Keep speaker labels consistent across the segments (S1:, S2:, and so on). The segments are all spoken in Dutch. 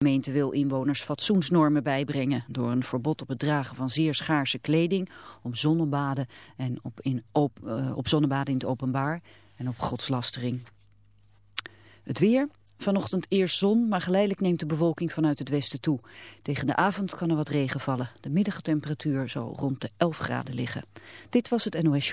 S1: De gemeente wil inwoners fatsoensnormen bijbrengen door een verbod op het dragen van zeer schaarse kleding, op zonnebaden, en op, in op, uh, op zonnebaden in het openbaar en op godslastering. Het weer, Vanochtend eerst zon, maar geleidelijk neemt de bewolking vanuit het westen toe. Tegen de avond kan er wat regen vallen. De middagtemperatuur zal rond de 11 graden liggen. Dit was het NOS.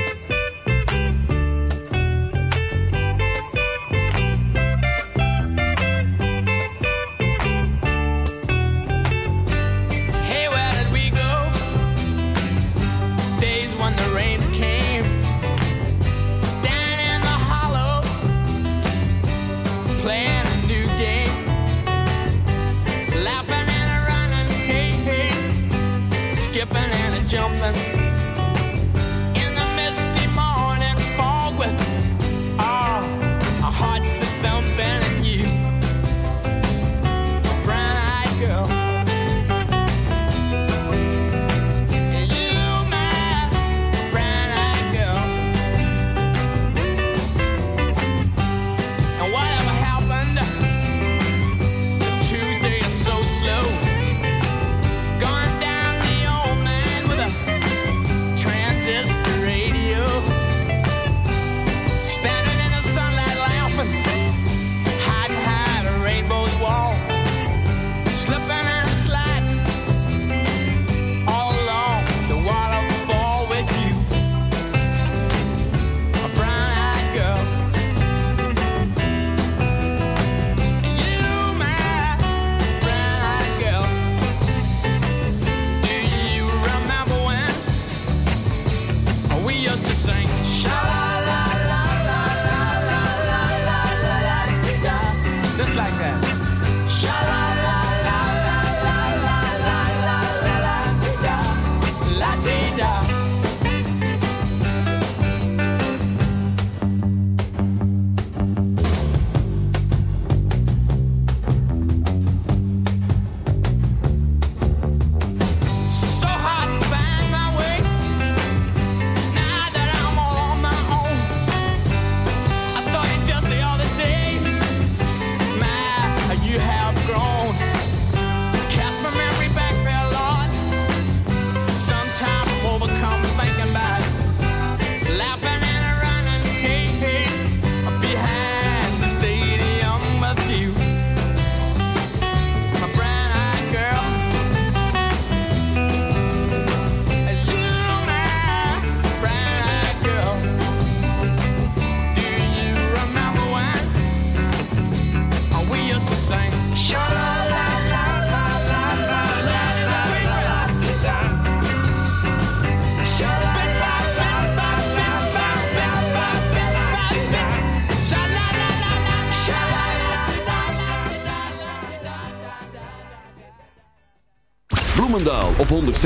S2: Like that.
S3: 105.8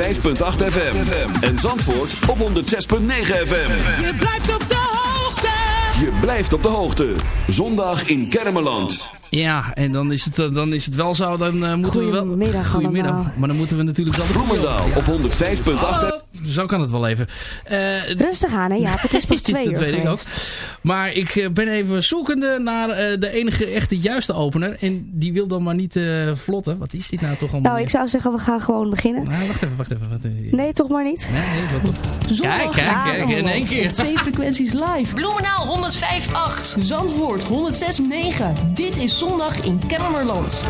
S3: FM. En Zandvoort op 106.9 FM.
S4: Je blijft op de hoogte.
S3: Je blijft op de hoogte. Zondag in Kermeland.
S5: Ja, en dan is het, eh, dan is het wel zo, dan eh, moeten we wel...
S6: Goedemiddag
S5: Goedemiddag. Maar dan moeten we natuurlijk wel... de-
S3: Bloemendaal op 105.8
S5: Oh, zo kan het wel even. Eh,
S6: Rustig aan, hè? Ja, het is pas twee
S5: dat
S6: uur
S5: weet ik ook. Maar ik eh, ben even zoekende naar eh, de enige echte juiste opener. En die wil dan maar niet eh, vlotten. Wat is dit nou toch allemaal?
S6: Nou, ik zou zeggen, we gaan gewoon beginnen.
S5: Nou, wacht even, wacht even. Wacht even.
S6: Nee, toch maar niet?
S5: Nee, nee, wat-
S7: Zondag
S5: Kijk, kijk, kijk, in één keer.
S7: Twee frequenties live.
S8: Bloemenaal 105.8.
S7: Zandvoort 106.9. Dit is zondag in Kennemerland.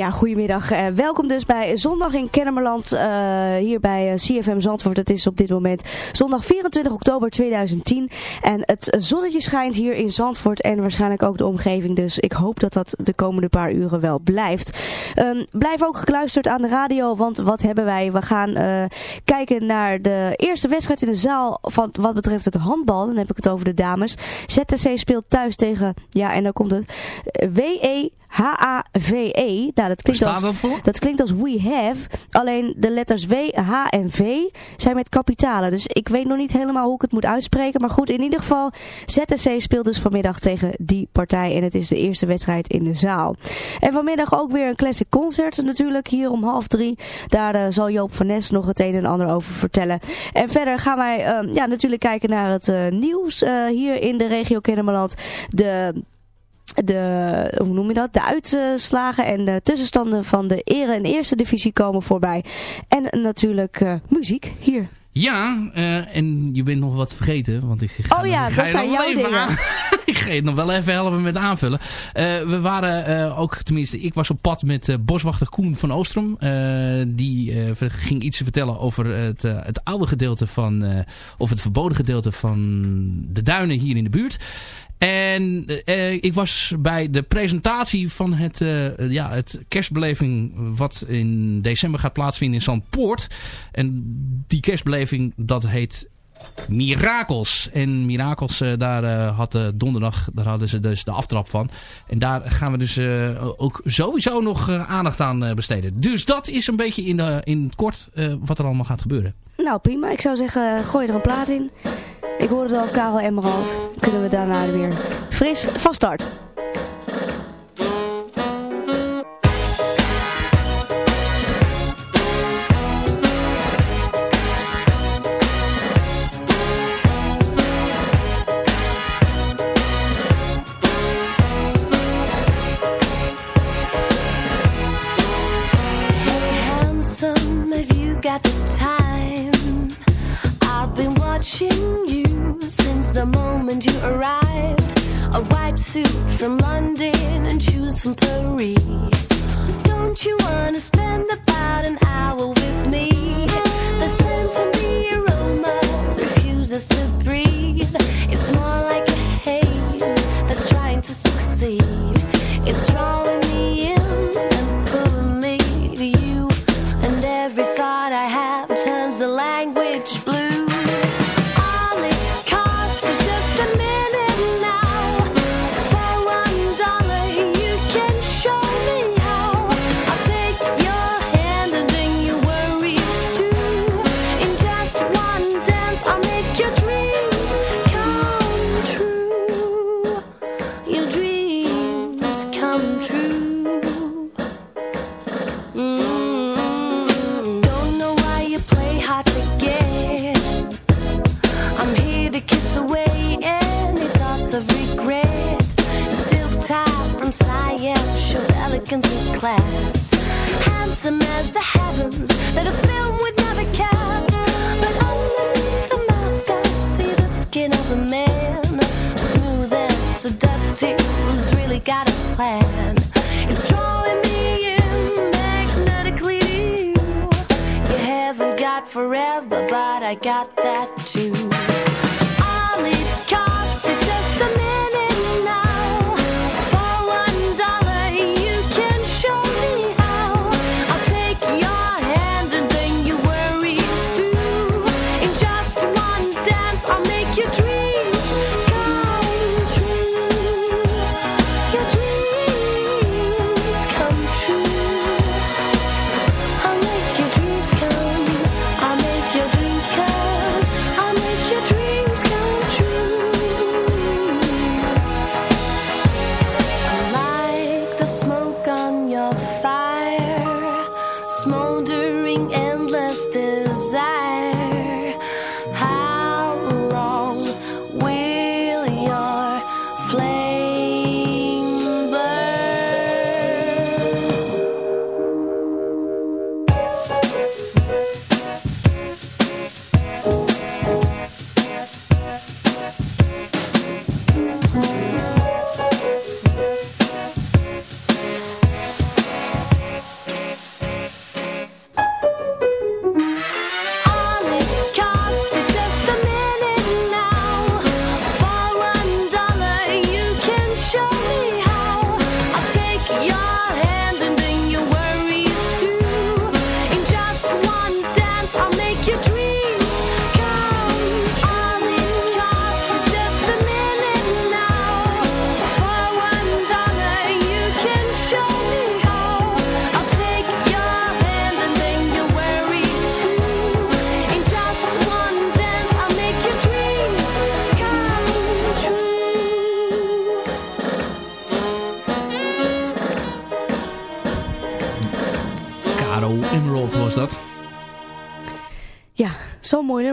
S6: Ja, goedemiddag. Eh, welkom dus bij Zondag in Kennemerland, eh, hier bij eh, CFM Zandvoort. Het is op dit moment zondag 24 oktober 2010. En het zonnetje schijnt hier in Zandvoort en waarschijnlijk ook de omgeving. Dus ik hoop dat dat de komende paar uren wel blijft. Ehm, blijf ook gekluisterd aan de radio, want wat hebben wij? We gaan kijken naar de eerste wedstrijd in de zaal van wat betreft het handbal. Dan heb ik het over de dames. ZTC speelt thuis tegen, ja en dan komt het, WE H-A-V-E. Nou, dat klinkt, als,
S5: dat voor?
S6: dat klinkt als we have. Alleen de letters W, H en V zijn met kapitalen. Dus ik weet nog niet helemaal hoe ik het moet uitspreken. Maar goed, in ieder geval, ZSC speelt dus vanmiddag tegen die partij. En het is de eerste wedstrijd in de zaal. En vanmiddag ook weer een classic concert natuurlijk. Hier om half drie. Daar eh, zal Joop van Nes nog het een en ander over vertellen. En verder gaan wij eh, ja, natuurlijk kijken naar het eh, nieuws eh, hier in de regio Kennemerland. De de, hoe noem je dat, de uitslagen en de tussenstanden van de ere en eerste divisie komen voorbij. En natuurlijk eh, muziek hier.
S5: Ja, eh, en je bent nog wat vergeten. Want ik ga
S6: Oh ja,
S5: ik ga
S6: dat
S5: je
S6: zijn
S5: nog wel
S6: jouw
S5: even
S6: dingen.
S5: aan- ik ga je nog wel even helpen met aanvullen. Eh, we waren ook, tenminste, ik was op pad met boswachter Koen van Oostrom. Die ging iets vertellen over het, het oude gedeelte van, of het verboden gedeelte van de duinen hier in de buurt. En eh, ik was bij de presentatie van het, eh, ja, het kerstbeleving wat in december gaat plaatsvinden in Zandpoort. En die kerstbeleving dat heet Mirakels. En Mirakels, eh, daar had donderdag, daar hadden ze dus de aftrap van. En daar gaan we dus ook sowieso nog aandacht aan besteden. Dus dat is een beetje in, in het kort wat er allemaal gaat gebeuren.
S6: Nou prima, ik zou zeggen gooi er een plaat in. Ik hoorde al, Karel Emerald. Kunnen we daarna weer fris van start.
S9: Plan. It's drawing me in magnetically. You haven't got forever, but I got that too.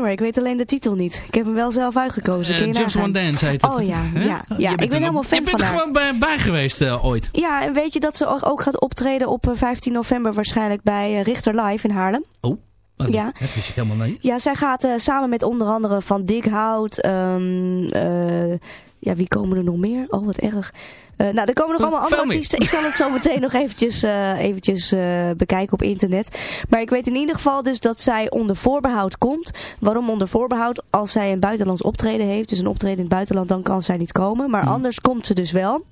S6: Nummer. Ik weet alleen de titel niet. Ik heb hem wel zelf uitgekozen.
S5: Eh,
S6: je
S5: Just
S6: nagaan?
S5: One Dance heet het.
S6: Oh ja, ja,
S5: Je
S6: ja. ik ben
S5: er
S6: helemaal fan
S5: Je
S6: van
S5: bent
S6: haar.
S5: gewoon bij, bij geweest eh, ooit.
S6: Ja, en weet je dat ze ook- gaat optreden op eh, 15 november waarschijnlijk bij eh, Richter Live in Haarlem?
S5: Oh, wat-
S6: Ja.
S5: dat wist ik helemaal niet.
S6: Ja, zij gaat eh, samen met onder andere Van Dikhout, ehm eh, ja, wie komen er nog meer? Oh, wat erg. Eh, nou, er komen nog allemaal andere artiesten. Ik zal het zo meteen nog eventjes, eh, eventjes eh, bekijken op internet. Maar ik weet in ieder geval dus dat zij onder voorbehoud komt. Waarom onder voorbehoud? Als zij een buitenlands optreden heeft, dus een optreden in het buitenland, dan kan zij niet komen. Maar anders komt ze dus wel.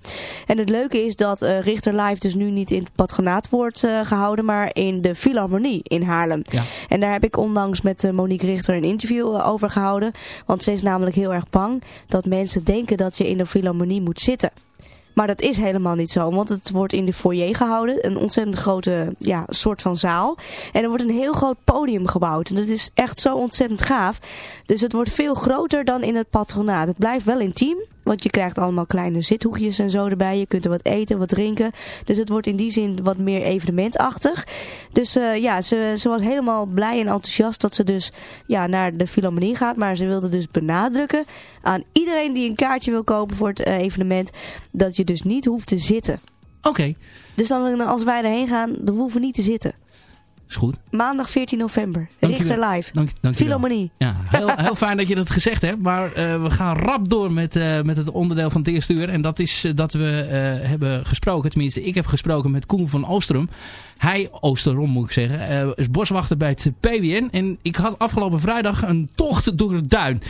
S6: En het leuke is dat eh, Richter Live dus nu niet in het patronaat wordt eh, gehouden, maar in de Philharmonie in Haarlem.
S5: Ja.
S6: En daar heb ik onlangs met Monique Richter een interview over gehouden. Want ze is namelijk heel erg bang dat mensen denken dat je in de Philharmonie moet zitten. Maar dat is helemaal niet zo, want het wordt in de foyer gehouden. Een ontzettend grote ja, soort van zaal. En er wordt een heel groot podium gebouwd. En dat is echt zo ontzettend gaaf. Dus het wordt veel groter dan in het patronaat. Het blijft wel intiem, want je krijgt allemaal kleine zithoekjes en zo erbij. Je kunt er wat eten, wat drinken. Dus het wordt in die zin wat meer evenementachtig. Dus eh, ja, ze, ze was helemaal blij en enthousiast dat ze dus ja, naar de Philharmonie gaat. Maar ze wilde dus benadrukken aan iedereen die een kaartje wil kopen voor het eh, evenement. Dat je dus niet hoeft te zitten.
S5: Oké,
S6: Dus dan, als wij erheen gaan, dan hoeven we niet te zitten.
S5: Is goed.
S6: Maandag 14 november. Richter Live.
S5: Dank.
S6: Philharmonie.
S5: Ja, heel, heel fijn dat je dat gezegd hebt. Maar eh, we gaan rap door met, eh, met het onderdeel van het eerste uur. En dat is eh, dat we eh, hebben gesproken. Tenminste, ik heb gesproken met Koen van Oosterom. Hij, Oosterom moet ik zeggen, eh, is boswachter bij het PWN. En ik had afgelopen vrijdag een tocht door het duin.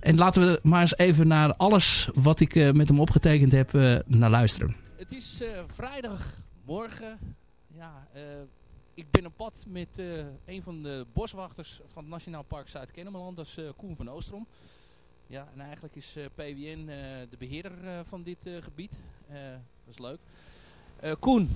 S5: En laten we maar eens even naar alles wat ik eh, met hem opgetekend heb eh, naar luisteren. Het is eh, vrijdagmorgen. Ja, eh, ik ben op pad met eh, een van de boswachters van het Nationaal Park Zuid-Kennemerland. Dat is eh, Koen van Oostrom. Ja, en eigenlijk is eh, PWN de beheerder eh, van dit gebied. Dat is leuk. Koen,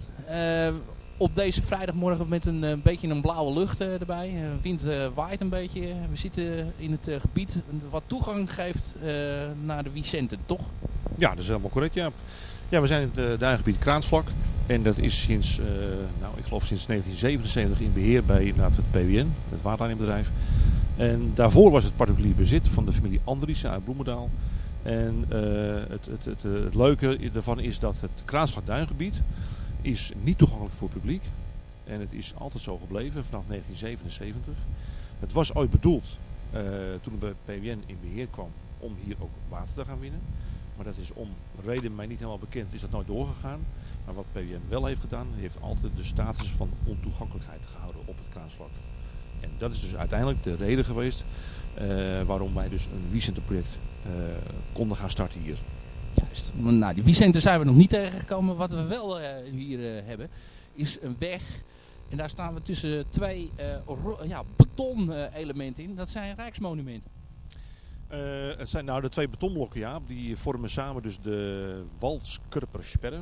S5: op deze vrijdagmorgen met een, beetje een blauwe lucht erbij. Eh, wind waait een beetje. We zitten in het gebied wat toegang geeft naar de Vicente, toch?
S10: Ja, dat is helemaal correct, ja. Ja, we zijn in het duingebied Kraansvlak. En dat is sinds, uh, nou, ik geloof sinds 1977 in beheer bij inderdaad het PWN, het waterleidingbedrijf. En daarvoor was het particulier bezit van de familie Andriessen uit Bloemendaal. En uh, het, het, het, leuke daarvan is dat het Kraansvlak duingebied is niet toegankelijk voor het publiek. En het is altijd zo gebleven vanaf 1977. Het was ooit bedoeld, uh, toen bij PWN in beheer kwam, om hier ook water te gaan winnen. Maar dat is om reden mij niet helemaal bekend, is dat nooit doorgegaan. Maar wat PWM wel heeft gedaan, heeft altijd de status van ontoegankelijkheid gehouden op het kraansvlak. En dat is dus uiteindelijk de reden geweest uh, waarom wij dus een Vicente-project uh, konden gaan starten hier.
S5: Juist. Nou, die Vicente zijn we nog niet tegengekomen. Wat we wel uh, hier hebben, is een weg. En daar staan we tussen twee ja, beton-elementen in. Dat zijn rijksmonumenten.
S10: Het zijn nou de twee betonblokken, ja. Die vormen samen dus de Waldskurpersperre.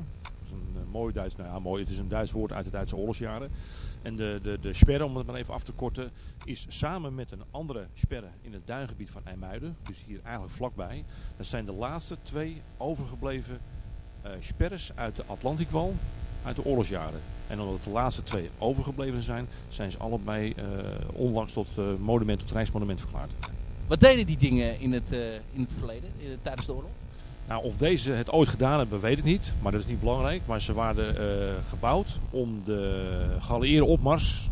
S10: Mooi Duits, nou ja, mooi. Het is een Duits woord uit de Duitse oorlogsjaren. En de, de, de sperre, om het maar even af te korten, is samen met een andere sperre in het duingebied van IJmuiden, dus hier eigenlijk vlakbij. Dat zijn de laatste twee overgebleven uh, sperres uit de Atlantikwal uit de oorlogsjaren. En omdat de laatste twee overgebleven zijn, zijn ze allebei onlangs tot monument, tot reismonument verklaard.
S5: Wat deden die dingen in het, in het verleden, tijdens de oorlog?
S10: Nou, of deze het ooit gedaan hebben, weet ik niet. Maar dat is niet belangrijk. Maar ze waren uh, gebouwd om de geallieerde opmars,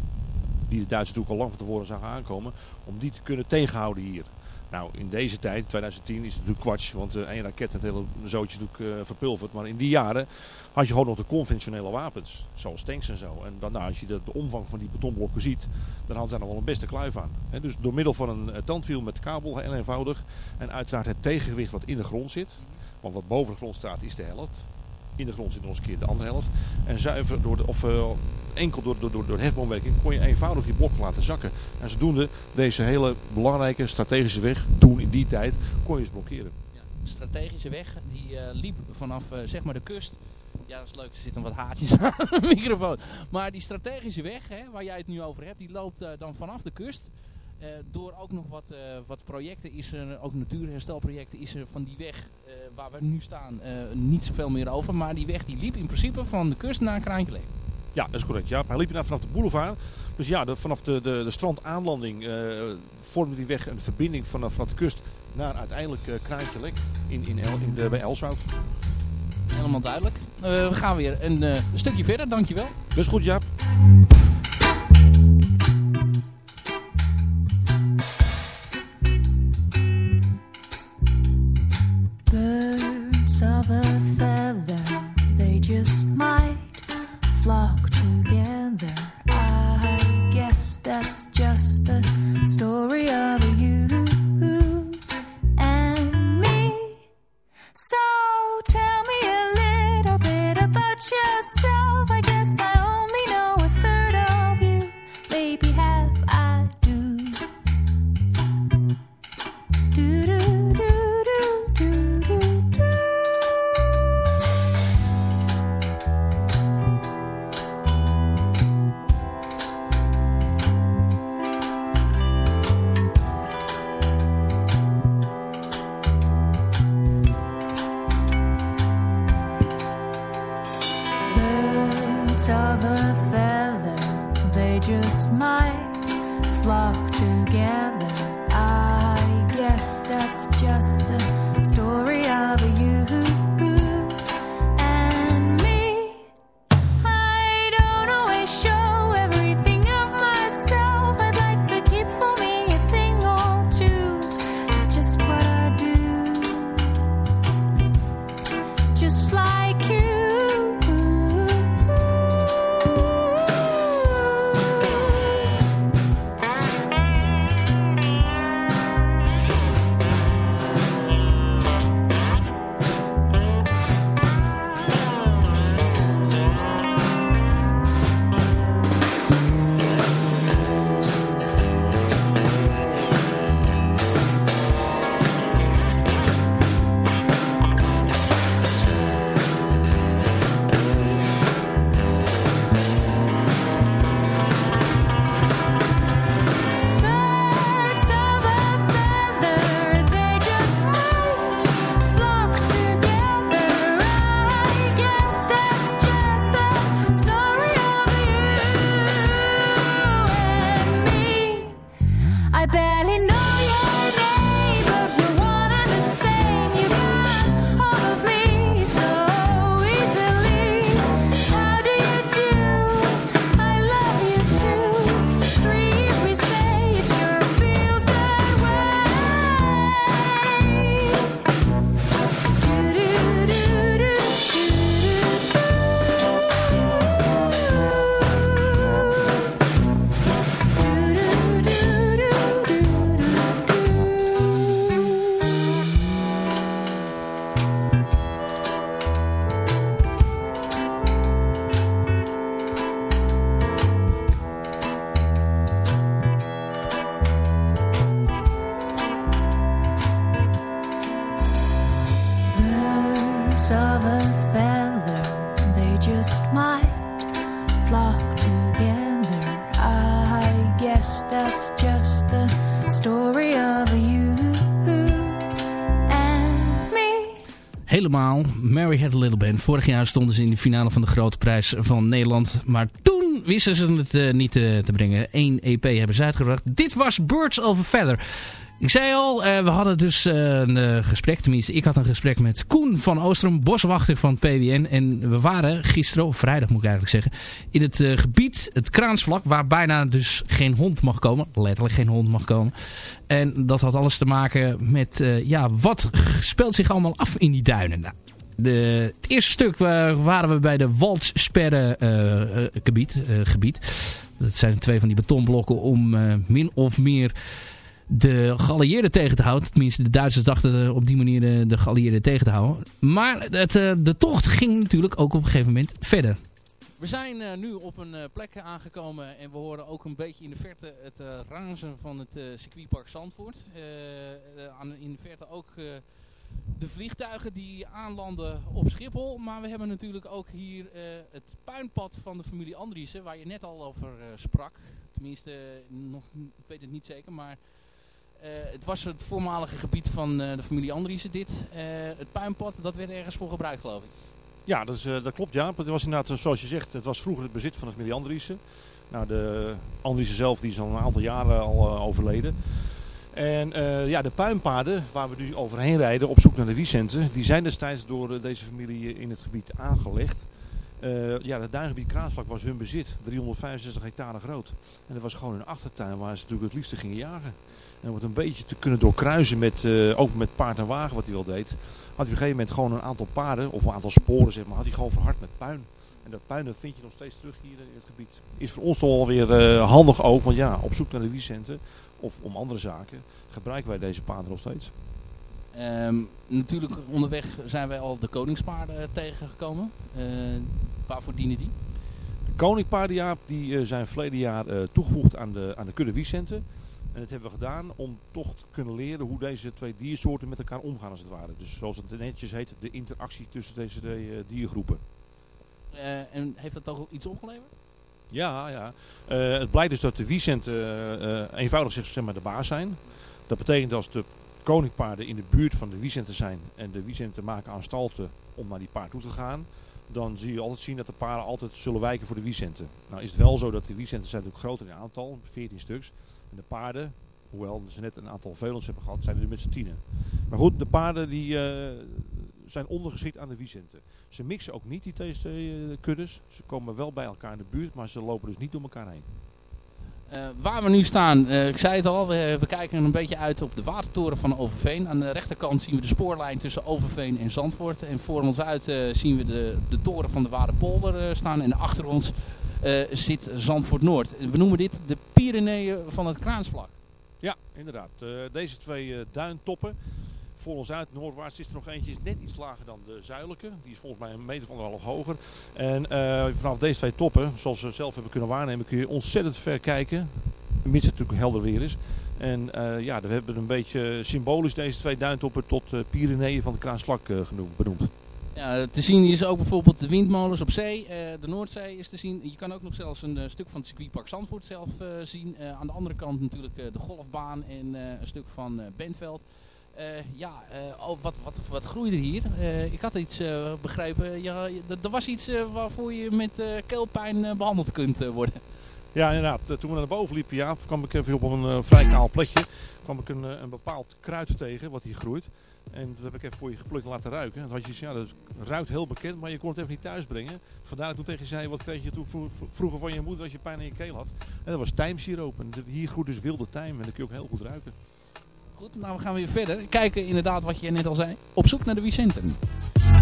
S10: die de Duitsers natuurlijk al lang van tevoren zagen aankomen, om die te kunnen tegenhouden hier. Nou, in deze tijd, 2010, is het natuurlijk kwats, want één raket het hele zootje natuurlijk verpulverd. Maar in die jaren had je gewoon nog de conventionele wapens, zoals tanks en zo. En dan, nou, als je de, de omvang van die betonblokken ziet, dan hadden ze er wel een beste kluif aan. Dus door middel van een uh, tandwiel met kabel, heel eenvoudig. En uiteraard het tegengewicht wat in de grond zit. Want wat boven de grond staat is de helft. In de grond zit nog eens een keer de andere helft. En zuiver door de, of uh, enkel door, door, door, door hefboomwerking kon je eenvoudig die blokken laten zakken. En zodoende deze hele belangrijke strategische weg, toen in die tijd, kon je blokkeren.
S5: Ja, de strategische weg die uh, liep vanaf zeg maar de kust ja, dat is leuk. Er zitten wat haartjes aan de microfoon. Maar die strategische weg, hè, waar jij het nu over hebt, die loopt dan vanaf de kust. Uh, door ook nog wat, uh, wat projecten is er, ook natuurherstelprojecten, is er van die weg waar we nu staan niet zoveel meer over. Maar die weg die liep in principe van de kust naar Kraainklee.
S9: Ja, dat is correct. Ja. Hij liep inderdaad vanaf de boulevard. Dus ja, de- vanaf de, de, de strandaanlanding eh vormde die weg een verbinding vanaf, vanaf de kust naar uiteindelijk eh Kraantje Lek in, in, El, in de, bij Elswoud.
S11: Helemaal duidelijk. Eh, we gaan weer een, eh, stukje verder, dankjewel.
S9: Dat is goed, Jaap.
S5: Mary Had a Little Band. Vorig jaar stonden ze in de finale van de Grote Prijs van Nederland. Maar toen wisten ze het eh, niet eh, te brengen. Eén EP hebben ze uitgebracht. Dit was Birds of a Feather. Ik zei al, eh, we hadden dus eh, een eh, gesprek, tenminste ik had een gesprek met Koen van Oostrom, boswachter van PWN. En we waren gisteren, of vrijdag moet ik eigenlijk zeggen, in het gebied, het Kraansvlak, waar bijna dus geen hond mag komen. Letterlijk geen hond mag komen. En dat had alles te maken met, ja, wat speelt zich allemaal af in die duinen? Nou, de, het eerste stuk waren we bij de Waldsperre gebied, gebied. Dat zijn twee van die betonblokken om min of meer de geallieerden tegen te houden. Tenminste, de Duitsers dachten eh, op die manier de, de geallieerden tegen te houden. Maar het, eh, de tocht ging natuurlijk ook op een gegeven moment verder.
S11: We zijn eh, nu op een eh, plek aangekomen en we horen ook een beetje in de verte het eh ranzen van het eh, circuitpark Zandvoort. Eh, eh, in de verte ook eh, de vliegtuigen die aanlanden op Schiphol. Maar we hebben natuurlijk ook hier eh, het puinpad van de familie Andriessen, waar je net al over eh, sprak. Tenminste, eh, nog, ik weet het niet zeker, maar eh, het was het voormalige gebied van eh, de familie Andriessen dit. Eh, het puinpad, dat werd ergens voor gebruikt geloof ik.
S10: Ja, dat, is, eh, dat klopt ja. Het was inderdaad, eh, zoals je zegt, het was vroeger het bezit van de familie Andriessen. Nou, de Andriessen zelf die is al een aantal jaren al eh, overleden. En eh, ja, de puinpaden waar we nu overheen rijden op zoek naar de wiecenten, die zijn destijds door eh, deze familie in het gebied aangelegd. Eh, ja, het duingebied Kraasvlak was hun bezit, 365 hectare groot. En dat was gewoon hun achtertuin waar ze natuurlijk het liefste gingen jagen. En om het een beetje te kunnen doorkruisen met, eh, ook met paard en wagen wat hij wel deed, had hij op een gegeven moment gewoon een aantal paarden, of een aantal sporen zeg maar, had hij gewoon verhard met puin. En dat puin dat vind je nog steeds terug hier in het gebied. Is voor ons toch alweer weer handig ook, want ja, op zoek naar de wiecenten of om andere zaken gebruiken wij deze paarden nog steeds.
S5: Ehm, natuurlijk onderweg zijn wij al de koningspaarden eh, tegengekomen. Eh, waarvoor dienen die?
S10: De koninkpaarden Jaap, die eh, zijn verleden jaar eh, toegevoegd aan de, aan de kudde wiecenten. En dat hebben we gedaan om toch te kunnen leren hoe deze twee diersoorten met elkaar omgaan als het ware. Dus zoals het netjes heet, de interactie tussen deze twee eh, diergroepen.
S5: Eh, en heeft dat toch iets opgeleverd?
S10: Ja, ja. Eh, het blijkt dus dat de wiecenten eh, eenvoudig zeg, zeg maar de baas zijn. Dat betekent als de koninkpaarden in de buurt van de wiecenten zijn en de wiecenten maken aanstalten om naar die paard toe te gaan, dan zie je altijd zien dat de paarden altijd zullen wijken voor de wiecenten. Nou is het wel zo dat de wiecenten zijn natuurlijk groter in aantal, 14 stuks. En de paarden, hoewel ze net een aantal veulens hebben gehad, zijn er met z'n tienen. Maar goed, de paarden die, eh, zijn ondergeschikt aan de wiecenten. Ze mixen ook niet die deze eh. Ze komen wel bij elkaar in de buurt, maar ze lopen dus niet door elkaar heen.
S5: Eh, waar we nu staan, eh, ik zei het al, we, kijken een beetje uit op de watertoren van Overveen. Aan de rechterkant zien we de spoorlijn tussen Overveen en Zandvoort. En voor ons uit eh, zien we de, de toren van de Waardepolder staan. En achter ons zit Zandvoort Noord. We noemen dit de Pyreneeën van het Kraansvlak.
S10: Ja, inderdaad. Deze twee duintoppen. Voor ons uit, noordwaarts, is er nog eentje is net iets lager dan de zuidelijke. Die is volgens mij een meter van anderhalf hoger. En eh, vanaf deze twee toppen, zoals we zelf hebben kunnen waarnemen, kun je ontzettend ver kijken. Mits het natuurlijk helder weer is. En eh, ja, we hebben een beetje symbolisch deze twee duintoppen tot uh, Pyreneeën van de Kraansvlak eh, genoemd, benoemd.
S5: Ja, te zien is ook bijvoorbeeld de windmolens op zee. de Noordzee is te zien. Je kan ook nog zelfs een stuk van het circuitpark Zandvoort zelf zien. Aan de andere kant natuurlijk de golfbaan en een stuk van Bentveld. Eh, ja, eh, oh, wat, wat, wat groeide er hier? Eh, ik had iets begrepen. Ja, er- was iets waarvoor je met keelpijn eh, behandeld kunt worden.
S10: Ja, inderdaad. Toen we naar boven liepen, ja, kwam ik even op een vrij kaal plekje. kwam ik een, bepaald kruid tegen wat hier groeit. En dat heb ik even voor je geplukt en laten ruiken. En had je ja, dat ruikt heel bekend, maar je kon het even niet thuis brengen. Vandaar dat toen tegen je zei, wat kreeg je toen vro- vro- vroeger van je moeder als je pijn in je keel had? En dat was tijmsiroop. En hier groeit dus wilde tijm en dat kun je ook heel goed ruiken.
S5: Goed, nou we gaan weer verder. Kijken inderdaad wat je net al zei. Op zoek naar de Vicenten.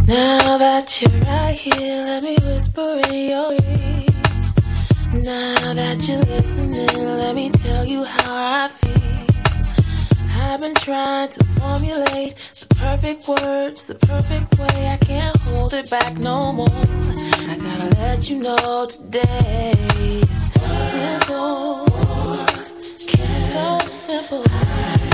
S12: Now that you're right here, let me whisper in your ear. Now that you're listening, let me tell you how I feel. I've been trying to formulate the perfect words, the perfect way. I can't hold it back no more. I gotta let you know today is simple, so simple.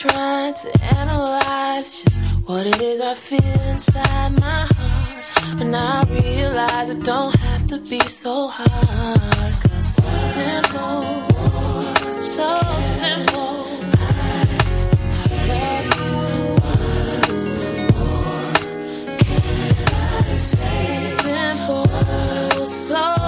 S12: Trying to analyze just what it is I feel inside my heart. Now I realize it don't have to be so hard. Cause simple, so simple. I love you. Can I say simple, so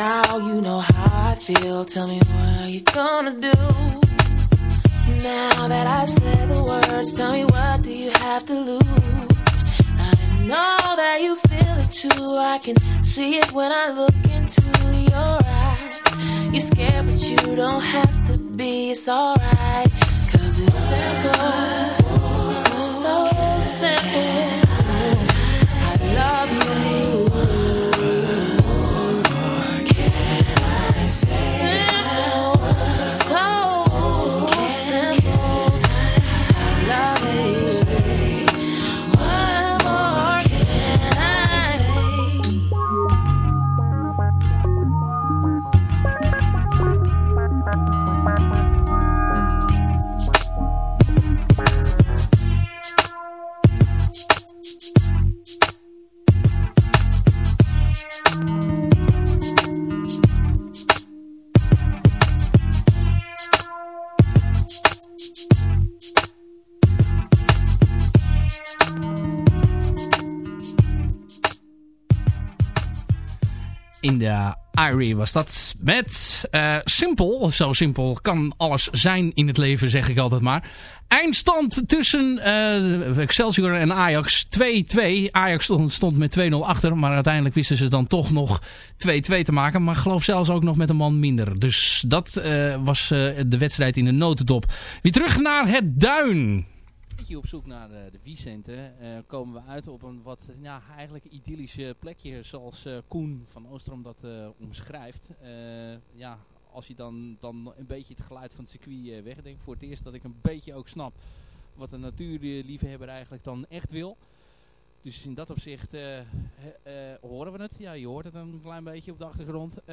S12: Now you know how I feel. Tell me what are you gonna do? Now that I've said the words, tell me what do you have to lose? I know that you feel it too. I can see it when I look into your eyes. You're scared, but you don't have to be. It's alright, cause it's simple. So simple. To love you.
S13: De Irie was dat met eh, simpel. Zo simpel kan alles zijn in het leven, zeg ik altijd maar. Eindstand tussen eh, Excelsior en Ajax 2-2. Ajax stond, stond met 2-0 achter. Maar uiteindelijk wisten ze dan toch nog 2-2 te maken. Maar geloof zelfs ook nog met een man minder. Dus dat eh, was de wedstrijd in de notendop. Weer terug naar het Duin.
S5: Beetje op zoek naar eh, de Vicente eh, komen we uit op een wat ja, eigenlijk idyllische plekje zoals eh, Koen van Oostrom dat omschrijft. Ja, als je dan, dan een beetje het geluid van het circuit wegdenkt. Voor het eerst dat ik een beetje ook snap wat een natuurliefhebber eigenlijk dan echt wil. Dus in dat opzicht horen we het. Ja, je hoort het een klein beetje op de achtergrond.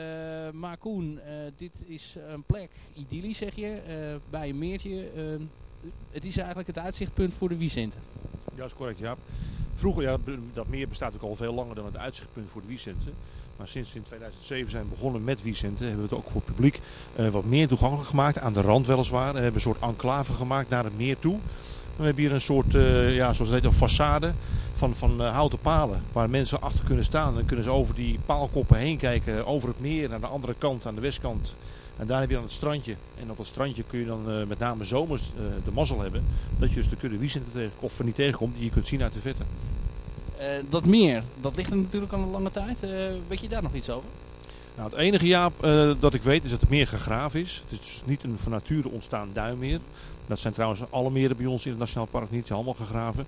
S5: Maar Koen, dit is een plek, idyllisch zeg je, bij een meertje. Het is eigenlijk het uitzichtpunt voor de Vicente.
S10: Ja, dat is correct, ja. Vroeger, ja, dat meer bestaat ook al veel langer dan het uitzichtpunt voor de Vicente. Maar sinds in 2007 zijn begonnen met Vicente, hebben we het ook voor het publiek eh, wat meer toegankelijk gemaakt. Aan de rand weliswaar. We hebben een soort enclave gemaakt naar het meer toe. We hebben hier een soort, eh, ja, zoals het heet, een façade van, van eh, houten palen. Waar mensen achter kunnen staan. Dan kunnen ze over die paalkoppen heen kijken, over het meer, naar de andere kant, aan de westkant. En daar heb je dan het strandje. En op dat strandje kun je dan eh, met name zomers eh, de mazzel hebben. Dat je dus de kudde tegen, of niet tegenkomt die je kunt zien uit de vette.
S5: Eh, dat meer, dat ligt er natuurlijk al een lange tijd. Weet je daar nog iets over?
S10: Nou, het enige jaar eh, dat ik weet is dat het meer gegraven is. Het is dus niet een van nature ontstaan duinmeer. Dat zijn trouwens alle meren bij ons in het Nationaal Park niet, allemaal gegraven.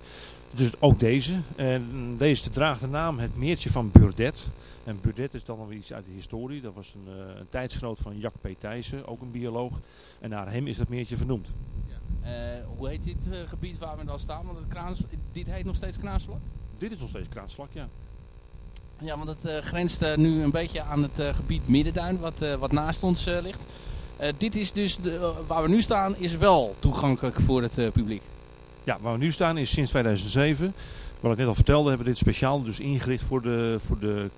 S10: Dus ook deze. En deze draagt de naam het meertje van Burdett. En Burdett is dan wel weer iets uit de historie. Dat was een, eh, een tijdsgenoot van Jack P. Thijssen, ook een bioloog. En naar hem is dat meertje vernoemd.
S5: Eh, hoe heet dit eh, gebied waar we dan staan? Want het kraans, dit heet nog steeds Kraansvlak?
S10: Dit is nog steeds Kraansvlak, ja.
S5: Ja, want het grenst nu een beetje aan het gebied Middenduin, wat, wat naast ons ligt. Dit is dus, de, waar we nu staan, is wel toegankelijk voor het publiek.
S10: Ja, waar we nu staan is sinds 2007. Wat ik net al vertelde, hebben we dit speciaal dus ingericht voor de, voor de,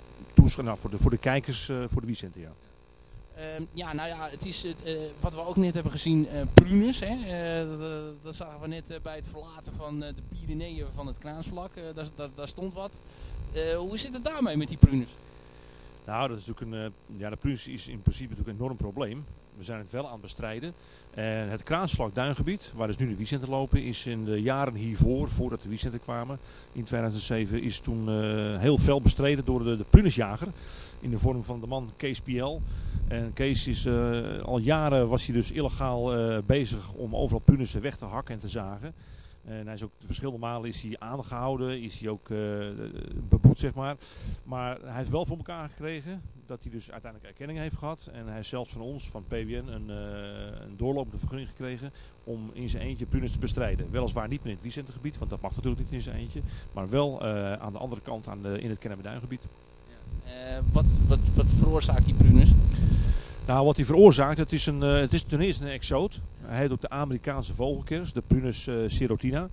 S10: nou, voor de, voor de kijkers, eh, voor de Vicente. Ja.
S5: Ehm, ja, nou ja, het is eh, wat we ook net hebben gezien, eh Prunus. Hè? Dat, dat zagen we net bij het verlaten van de Pyreneeën van het Kraansvlak. Daar, daar, daar stond wat. Hoe zit het daarmee met die Prunus?
S10: Nou, dat is natuurlijk een, ja, de prunus is in principe natuurlijk een enorm probleem. We zijn het wel aan het bestrijden. En het Kraansvlak duingebied, waar dus nu de Vicenten lopen, is in de jaren hiervoor, voordat de Vicenten kwamen, in 2007, is toen eh, heel fel bestreden door de, de prunusjager. In de vorm van de man Kees PL. En Kees is eh, al jaren was hij dus illegaal eh, bezig om overal prunussen weg te hakken en te zagen. En hij is ook verschillende malen is hij aangehouden, is hij ook beboet, zeg maar. Maar hij heeft wel voor elkaar gekregen dat hij dus uiteindelijk erkenning heeft gehad. En hij heeft zelfs van ons, van PWN, een, eh, een doorlopende vergunning gekregen om in zijn eentje prunus te bestrijden. Weliswaar niet meer in het Wicentengebied, want dat mag natuurlijk niet in zijn eentje. Maar wel eh, aan de andere kant aan de, in het Kennemerduingebied.
S5: Eh, wat, wat, wat veroorzaakt die Prunus?
S10: Nou, wat hij veroorzaakt, het is, een, het is ten eerste een exoot. Hij heet ook de Amerikaanse vogelkers, de Prunus serotina.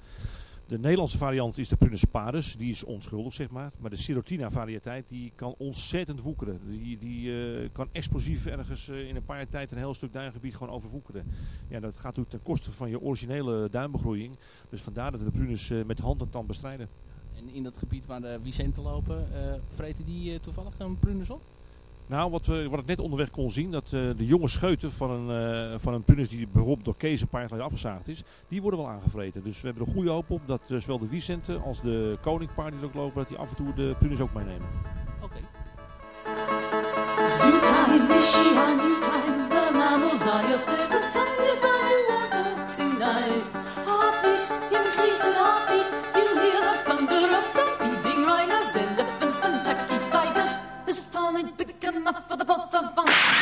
S10: De Nederlandse variant is de Prunus parus, die is onschuldig zeg maar. Maar de serotina variëteit die kan ontzettend woekeren. Die, die eh, kan explosief ergens eh, in een paar jaar tijd een heel stuk duingebied gewoon overwoekeren. Ja, dat gaat natuurlijk ten koste van je originele duinbegroeiing. Dus vandaar dat we de Prunus eh, met hand en tand bestrijden.
S5: En in dat gebied waar de Vicenten lopen, vreten die toevallig een Prunus op?
S10: Nou, wat, we, wat ik net onderweg kon zien, dat eh, de jonge scheuten van een, eh, van een punus die bijvoorbeeld door Kees een paar jaar geleden afgezaagd is, die worden wel aangevreten. Dus we hebben er goede hoop op dat eh, zowel de Vicenten als de Koningpaar die er ook lopen, dat die af en toe de punus ook meenemen.
S5: Oké.
S14: Zoo enough for the both of us.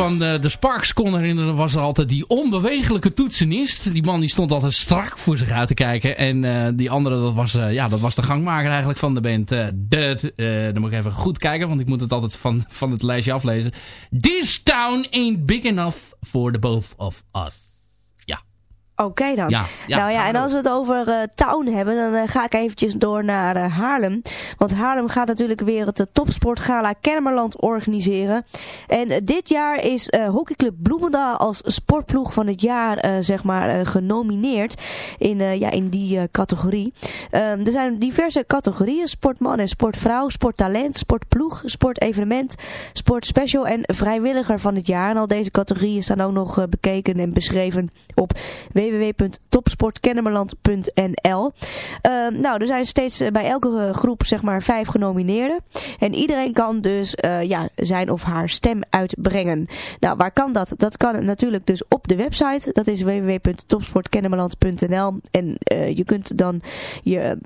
S5: Van de, de Sparks kon herinneren was altijd die onbewegelijke toetsenist. Die man die stond altijd strak voor zich uit te kijken. En eh, die andere, dat was, eh, ja, dat was de gangmaker eigenlijk van de band. eh eh, dan moet ik even goed kijken, want ik moet het altijd van, van het lijstje aflezen. This town ain't big enough for the both of us.
S6: Oké dan.
S5: Ja, ja,
S6: nou ja, en als we het over eh, town hebben, dan eh, ga ik eventjes door naar eh, Haarlem. Want Haarlem gaat natuurlijk weer het uh, topsportgala Kennemerland organiseren. En dit jaar is hockeyclub Bloemendaal als sportploeg van het jaar zeg maar genomineerd in, ja, in die categorie. Ehm, er zijn diverse categorieën, sportman en sportvrouw, sporttalent, sportploeg, sportevenement, sportspecial en vrijwilliger van het jaar. En al deze categorieën staan ook nog bekeken en beschreven op www.topsportkennemerland.nl Ehm, Nou, er zijn steeds eh, bij elke eh, groep zeg maar vijf genomineerden. En iedereen kan dus eh, ja, zijn of haar stem uitbrengen. Nou, waar kan dat? Dat kan natuurlijk dus op de website. Dat is www.topsportkennemerland.nl En je kunt dan je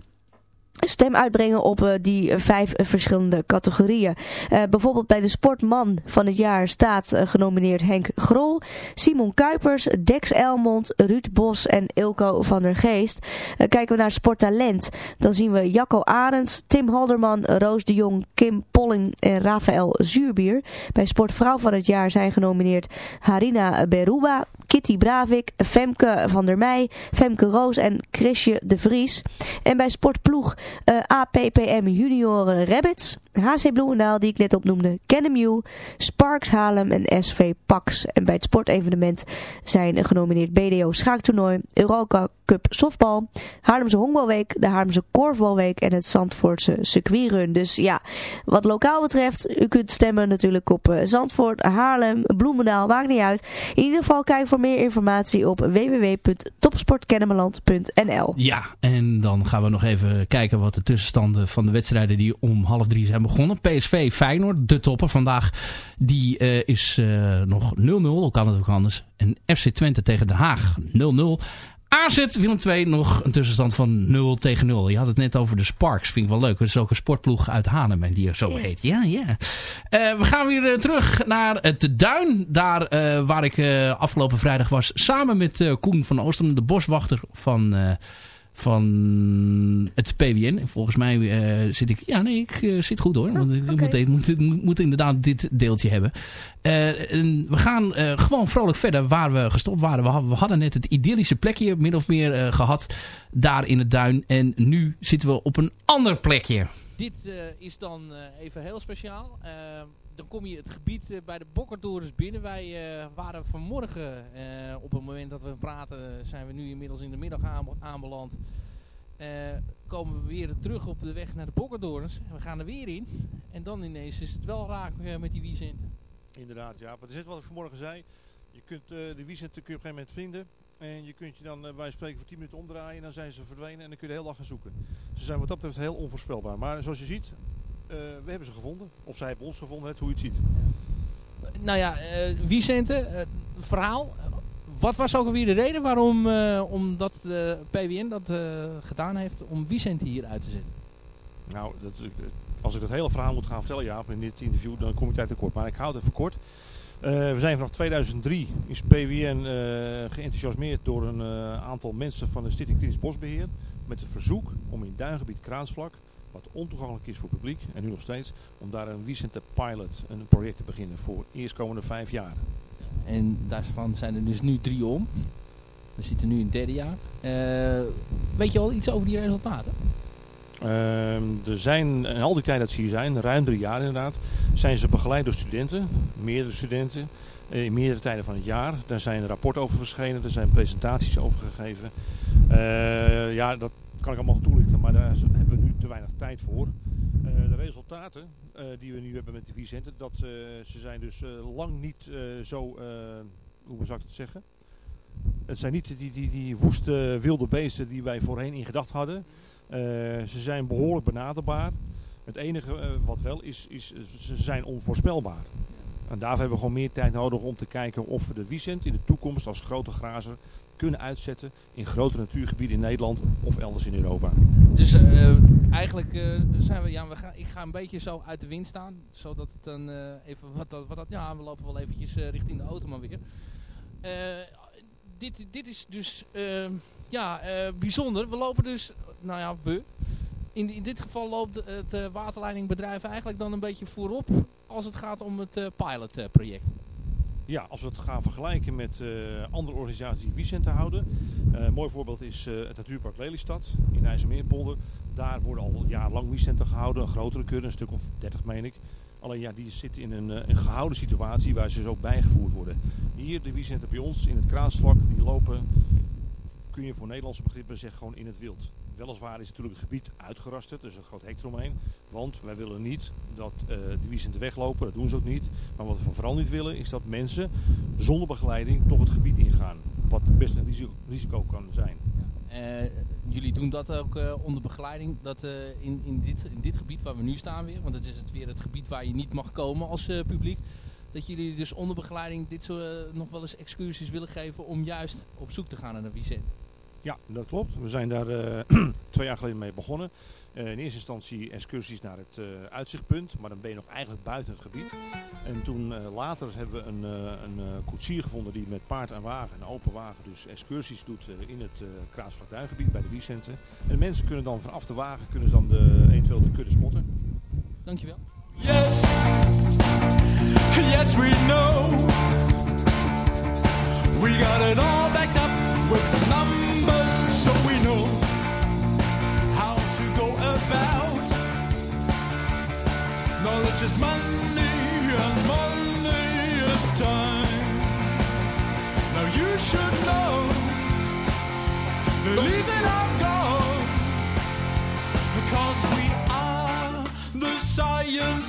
S6: stem uitbrengen op eh, die eh, vijf eh, verschillende categorieën. Bijvoorbeeld bij de sportman van het jaar staat genomineerd Henk Grol, Simon Kuipers, Dex Elmond, Ruud Bos en Ilko van der Geest. Kijken we naar sporttalent, dan zien we Jacco Arends, Tim Halderman, Roos de Jong, Kim Polling en Rafael Zuurbier. Bij sportvrouw van het jaar zijn genomineerd Harina Beruba, Kitty Bravik, Femke van der Meij, Femke Roos en Chrisje de Vries. En bij sportploeg eh, APPM Junioren Rabbits, HC Bloemendaal die ik net opnoemde, Canem Sparks Haarlem en SV Pax. En bij het sportevenement zijn genomineerd BDO Schaaktoernooi, Europa Cup Softbal, Haarlemse Honkbalweek, de Haarlemse Korfbalweek en het Zandvoortse Circuitrun. Dus ja, wat lokaal betreft, u kunt stemmen natuurlijk op eh, Zandvoort, Haarlem, Bloemendaal, maakt niet uit. In ieder geval kijk voor meer informatie op www.topsportkennemerland.nl
S5: Ja, en dan gaan we nog even kijken wat de tussenstanden van de wedstrijden die om half drie zijn begonnen. PSV Feyenoord, de topper vandaag, die eh, is eh, nog 0-0. Hoe kan het ook anders? En FC Twente tegen Den Haag 0-0. AZ Willem 2 nog een tussenstand van 0 tegen 0. Je had het net over de Sparks. Vind ik wel leuk. Dat is ook een sportploeg uit Hanem en die zo heet. Ja, ja. Eh, we gaan weer terug naar het Duin. Daar eh, waar ik eh, afgelopen vrijdag was. Samen met Koen van Oosteren, de boswachter van... van het PWN. En volgens mij eh, zit ik... Ja, nee, ik eh, zit goed hoor. Want ik moet, ik moet, moet- moet inderdaad dit deeltje hebben. Eh, en we gaan eh, gewoon vrolijk verder waar we gestopt waren. We, we hadden net het idyllische plekje min of meer eh, gehad. Daar in het duin. En nu zitten we op een ander plekje.
S4: Dit eh, is dan eh, even heel speciaal. Dan kom je het gebied eh, bij de Bokkerdorens binnen. Wij eh, waren vanmorgen, eh, op het moment dat we praten, zijn we nu inmiddels in de middag aanbe- aanbeland. Komen we weer terug op de weg naar de Bokkerdorens. En we gaan er weer in. En dan ineens is het wel raak met die wiesenten.
S10: Inderdaad, ja. Maar er zit wat ik vanmorgen zei. Je kunt de wiesenten kun je op een gegeven moment vinden. En je kunt je dan bij spreken voor 10 minuten omdraaien. En dan zijn ze verdwenen en dan kun je de hele dag gaan zoeken. Ze zijn wat dat betreft heel onvoorspelbaar. Maar zoals je ziet, we hebben ze gevonden. Of zij hebben ons gevonden, net hoe je het ziet.
S4: Nou ja, eh wiesenten, eh, verhaal. Wat was ook alweer de reden waarom eh, omdat de PWN dat eh, gedaan heeft om wiesenten hier uit te zetten?
S10: Nou, dat, als ik het hele verhaal moet gaan vertellen, ja, in dit interview, dan kom ik tijd tekort. Maar ik hou het even kort. Eh, we zijn vanaf 2003 is PWN eh, geenthousiasmeerd door een eh, aantal mensen van de Stichting Klinisch Bosbeheer. Met het verzoek om in duingebied Kraansvlak, wat ontoegankelijk is voor het publiek, en nu nog steeds, om daar een Wiesente Pilot, een project te beginnen voor eerstkomende vijf jaar.
S4: En daarvan zijn er dus nu drie om. We zitten nu in het derde jaar. Eh, weet je al iets over die resultaten?
S10: Ehm, er zijn, in al die tijd dat ze hier zijn, ruim drie jaar inderdaad, zijn ze begeleid door studenten, meerdere studenten, eh, in meerdere tijden van het jaar. Daar zijn rapporten over verschenen, er zijn presentaties over gegeven. Eh, ja, dat kan ik allemaal toelichten, maar daar hebben we te weinig tijd voor. Eh, de resultaten eh, die we nu hebben met de Vicente, dat eh, ze zijn dus lang niet zo, hoe zou ik dat zeggen? Het zijn niet die, die, die woeste wilde beesten die wij voorheen in gedachten hadden. Ze zijn behoorlijk benaderbaar. Het enige wat wel is, is ze zijn onvoorspelbaar. En daarvoor hebben we gewoon meer tijd nodig om te kijken of we de Wiesent in de toekomst als grote grazer kunnen uitzetten in grote natuurgebieden in Nederland of elders in Europa.
S4: Dus eh, eigenlijk eh, zijn we, ja, we gaan, ik ga een beetje zo uit de wind staan. Zodat het dan eh, even, wat wat dat, ja, we lopen wel eventjes richting de auto maar weer. Dit, dit is dus, ja, bijzonder. We lopen dus, nou ja, we. In, in dit geval loopt het waterleidingbedrijf eigenlijk dan een beetje voorop als het gaat om het pilotproject.
S10: Ja, als we het gaan vergelijken met eh, andere organisaties die Wiesenten houden. eh, een mooi voorbeeld is eh, het Natuurpark Lelystad in IJsselmeerpolder. Daar worden al jarenlang Wiesenten gehouden, een grotere kudde, een stuk of 30 meen ik. Alleen ja, die zitten in een, een gehouden situatie waar ze dus ook bijgevoerd worden. Hier, de Wiesenten bij ons in het Kraansvlak, die lopen, kun je voor Nederlandse begrippen zeggen, gewoon in het wild. Weliswaar is natuurlijk het gebied uitgerasterd, dus een groot hek eromheen. Want wij willen niet dat eh, de wiesenten weglopen, dat doen ze ook niet. Maar wat we vooral niet willen, is dat mensen zonder begeleiding toch het gebied ingaan. Wat best een risico, kan zijn.
S4: Eh, jullie doen dat ook eh, onder begeleiding. Dat in, in, dit, in dit gebied waar we nu staan weer, want het is het weer het gebied waar je niet mag komen als publiek. Dat jullie dus onder begeleiding dit soort nog wel eens excursies willen geven om juist op zoek te gaan naar een Vicent.
S10: Ja, dat klopt. We zijn daar eh, twee jaar geleden mee begonnen. Eh, in eerste instantie excursies naar het eh, uitzichtpunt, maar dan ben je nog eigenlijk buiten het gebied. En toen eh, later hebben we een, eh, een eh, koetsier gevonden die met paard en wagen, een open wagen, dus excursies doet in het uh, Kraasvlakduingebied bij de Wiesenten. En de mensen kunnen dan vanaf de wagen kunnen ze dan de, eventueel de kudde spotten.
S4: Dankjewel.
S2: Yes, yes, we know. We got it all backed up with numbers, about. Knowledge is money, and money is time. Now you should know. Believe in our God, because we are the science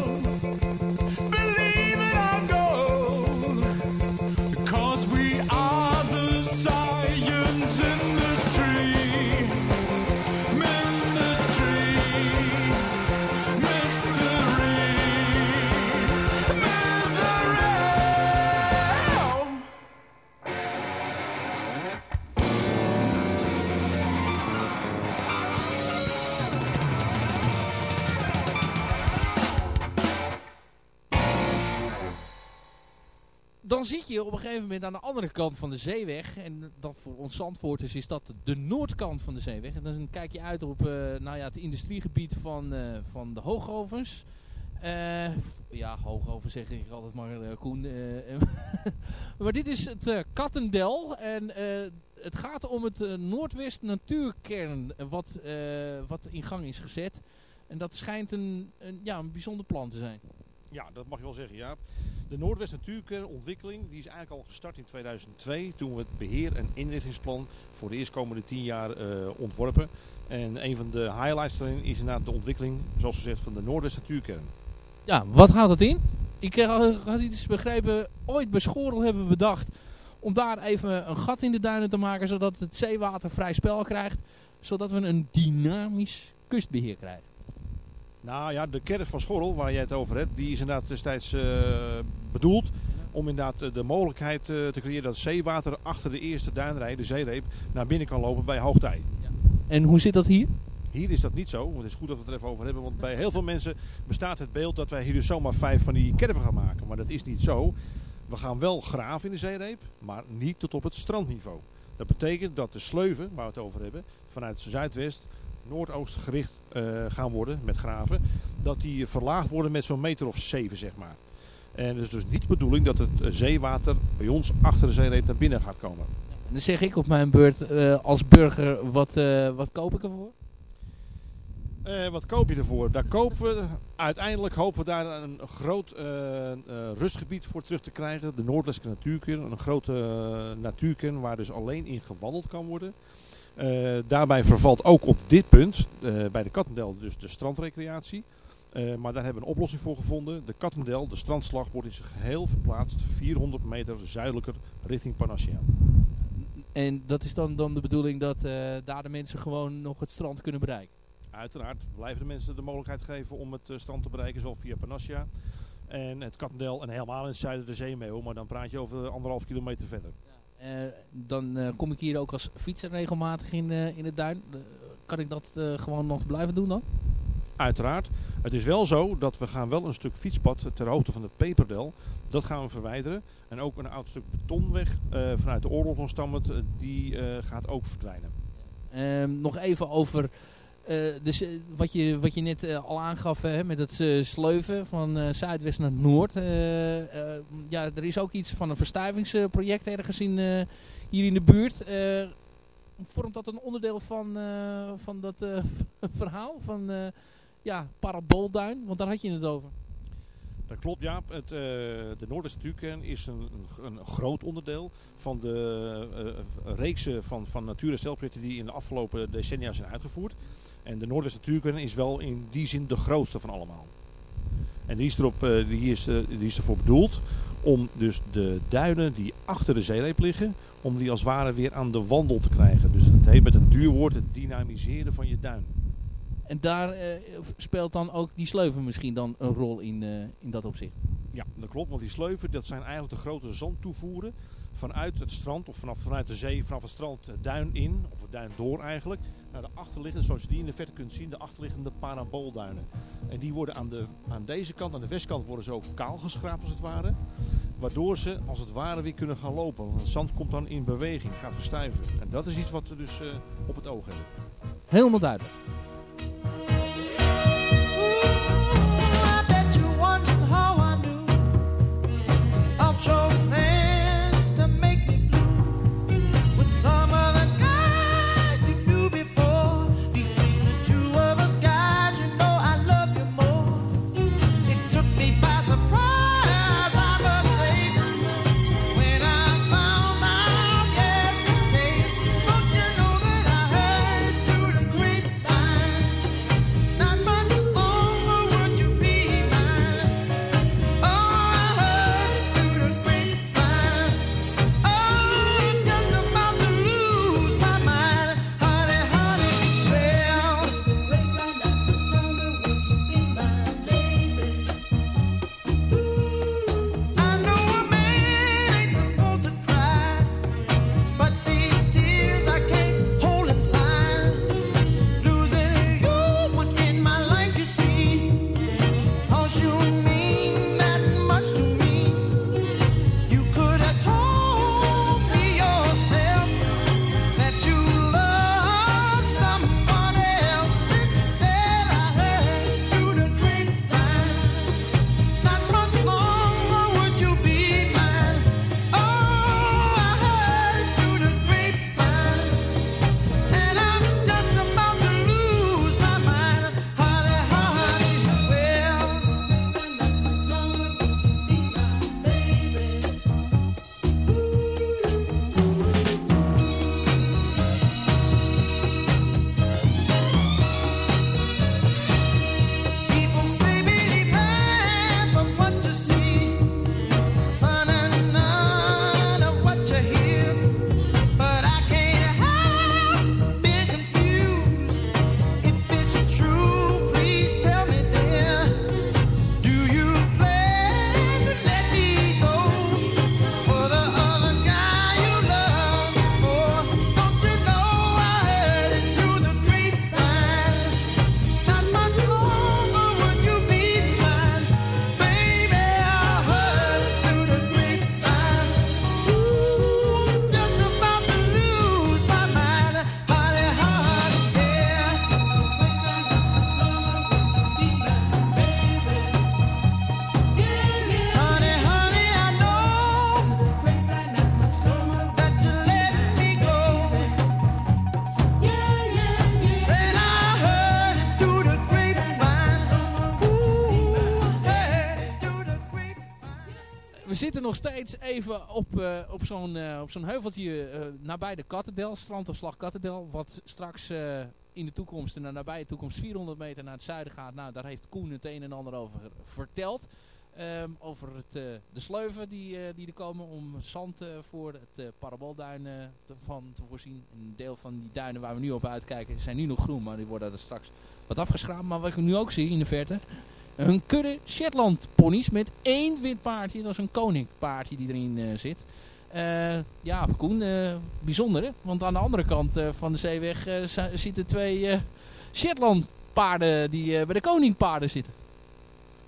S5: dan zit je op een gegeven moment aan de andere kant van de zeeweg. En dat voor ons Zandvoorters is dat de noordkant van de zeeweg. En dan kijk je uit op eh, nou ja, het industriegebied van, eh, van de Hoogovens. Eh, ja, Hoogoven zeg ik altijd maar, Koen. maar dit is het Kattendel. En het gaat om het Noordwest Natuurkern wat, wat in gang is gezet. En dat schijnt een, een, ja, een bijzonder plan te zijn.
S10: Ja, dat mag je wel zeggen, ja. De Noordwest Natuurkernontwikkeling die is eigenlijk al gestart in 2002. Toen we het beheer- en inrichtingsplan voor de eerstkomende tien jaar eh, ontworpen. En een van de highlights daarin is inderdaad de ontwikkeling, zoals gezegd, van de Noordwest Natuurkern.
S5: Ja, wat houdt dat in? Ik had iets begrepen, ooit bij hebben we bedacht om daar even een gat in de duinen te maken, zodat het zeewater vrij spel krijgt, zodat we een dynamisch kustbeheer krijgen.
S10: Nou ja, de kern van Schorrel, waar jij het over hebt, die is inderdaad destijds eh, bedoeld om inderdaad eh, de mogelijkheid eh, te creëren dat zeewater achter de eerste duinrij, de zeereep, naar binnen kan lopen bij hoogtij.
S5: En hoe zit dat hier?
S10: Hier is dat niet zo, want het is goed dat we het er even over hebben. Want bij heel veel mensen bestaat het beeld dat wij hier dus zomaar vijf van die kerven gaan maken. Maar dat is niet zo. We gaan wel graven in de zeereep, maar niet tot op het strandniveau. Dat betekent dat de sleuven, waar we het over hebben, vanuit zuidwest, noordoost gericht eh, gaan worden met graven. Dat die verlaagd worden met zo'n meter of zeven, zeg maar. En het is dus niet de bedoeling dat het eh, zeewater bij ons achter de zeereep naar binnen gaat komen.
S5: En dan zeg ik op mijn beurt eh, als burger, wat, wat koop ik ervoor?
S10: Wat koop je ervoor? Daar kopen we, uiteindelijk hopen we daar een groot rustgebied voor terug te krijgen. De Noordelijke Natuurkern, een grote natuurkern waar dus alleen in gewandeld kan worden. Eh, daarbij vervalt ook op dit punt, eh, bij de Kattendel, dus de strandrecreatie. Eh, maar daar hebben we een oplossing voor gevonden. De Kattendel, de strandslag, wordt in zijn geheel verplaatst 400 meter zuidelijker richting Panassia.
S5: En dat is dan, dan de bedoeling dat daar de mensen gewoon nog het strand kunnen bereiken?
S10: Uiteraard blijven de mensen de mogelijkheid geven om het strand te bereiken, zowel via Panassia en het Kattendel en helemaal in het zuiden de Zeemeeuw. Maar dan praat je over anderhalf kilometer verder.
S5: Eh, dan eh, kom ik hier ook als fietser regelmatig in, eh, in het duin. Kan ik dat gewoon nog blijven doen dan?
S10: Uiteraard. Het is wel zo dat we gaan wel een stuk fietspad ter hoogte van de Peperdel. Dat gaan we verwijderen. En ook een oud stuk betonweg vanuit de oorlog ontstamend, eh, die gaat ook verdwijnen.
S5: Ehm, nog even over eh, dus, eh, wat, je, wat je net eh, al aangaf met het sleuven van zuidwest naar noord. Ja, er is ook iets van een verstuivingsproject ergens hier in de buurt. Vormt dat een onderdeel van, van dat verhaal van ja, Paraboolduin? Want daar had je het over.
S10: Dat klopt Jaap. Het, de Noorderse Natuurkern is een, een, groot onderdeel van de reeksen van, van natuur- en die in de afgelopen decennia zijn uitgevoerd. En de Noorderse Natuurkern is wel in die zin de grootste van allemaal. En die is, erop, eh, die, is, eh, die is ervoor bedoeld om dus de duinen die achter de zeereep liggen, om die als het ware weer aan de wandel te krijgen. Dus het heet met een duur woord het dynamiseren van je duin.
S5: En daar eh, speelt dan ook die sleuven misschien dan een rol in, in dat opzicht.
S10: Ja, dat klopt. Want die sleuven, dat zijn eigenlijk de grote zandtoevoeren vanuit het strand of vanaf, vanuit de zee, vanaf het strand duin in, of het duin door eigenlijk, naar de achterliggende, zoals je die in de verte kunt zien, de achterliggende paraboolduinen. En die worden aan, de, aan deze kant, aan de westkant, worden ze ook kaal geschraapt als het ware. Waardoor ze als het ware weer kunnen gaan lopen. Want het zand komt dan in beweging, gaat verstuiven. En dat is iets wat we dus eh, op het oog hebben.
S4: Helemaal duidelijk. Nog steeds even op, eh, op zo'n eh, op zo'n heuveltje eh, nabij de Kattendel, strandafslag Kattendel. Wat straks in de toekomst, in de nabije toekomst, 400 meter naar het zuiden gaat. Nou, daar heeft Koen het een en ander over verteld. Ehm, over het, de sleuven die, die er komen om zand voor het uh, paraboolduin eh, te- van te voorzien. Een deel van die duinen waar we nu op uitkijken zijn nu nog groen, maar die worden er straks wat afgeschraapt. Maar wat ik nu ook zie in de verte, een kudde Shetland ponies met één wit paardje. Dat is een koninkpaardje die erin eh, zit. Eh, ja, Koen, eh, bijzonder hè? Want aan de andere kant van de zeeweg zi- zitten twee Shetland paarden die bij de koningpaarden zitten.